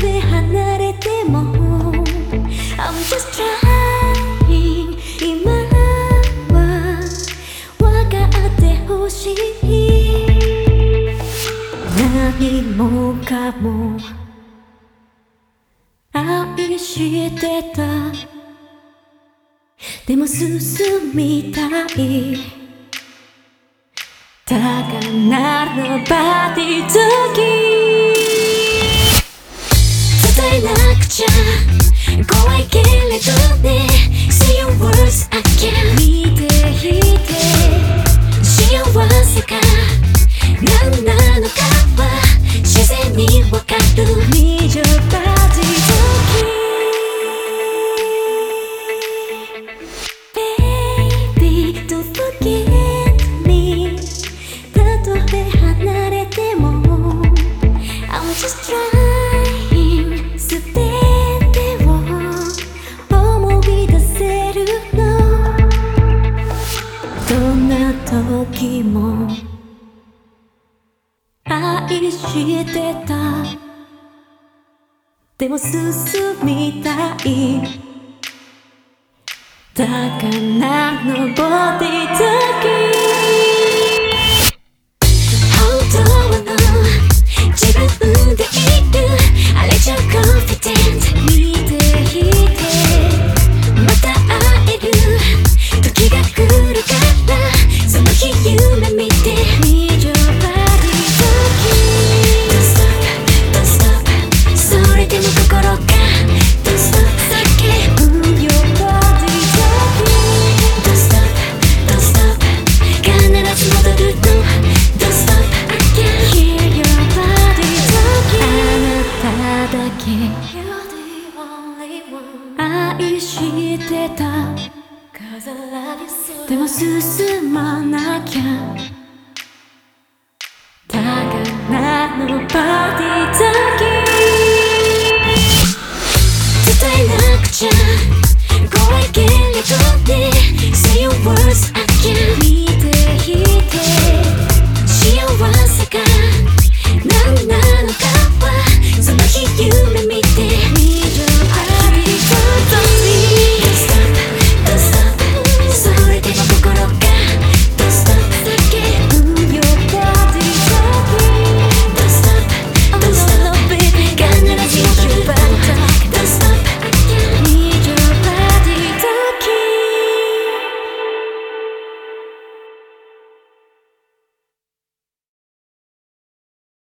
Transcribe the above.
で離れても。I'm just trying. 今は分かってほしい。何もかも。愛してた。でも進みたい。だから nobody tuki. どね Say your words again 見ていて幸せか何なのかは自然にわかる Need your body 時 Baby don't forget me たとえ離れても I'm just trying 時も愛してた。でも進みたい。だからのボ愛してた。でも進まなきゃ。宝のパーティーだけ伝えなくちゃ。ご意見にとって Say your words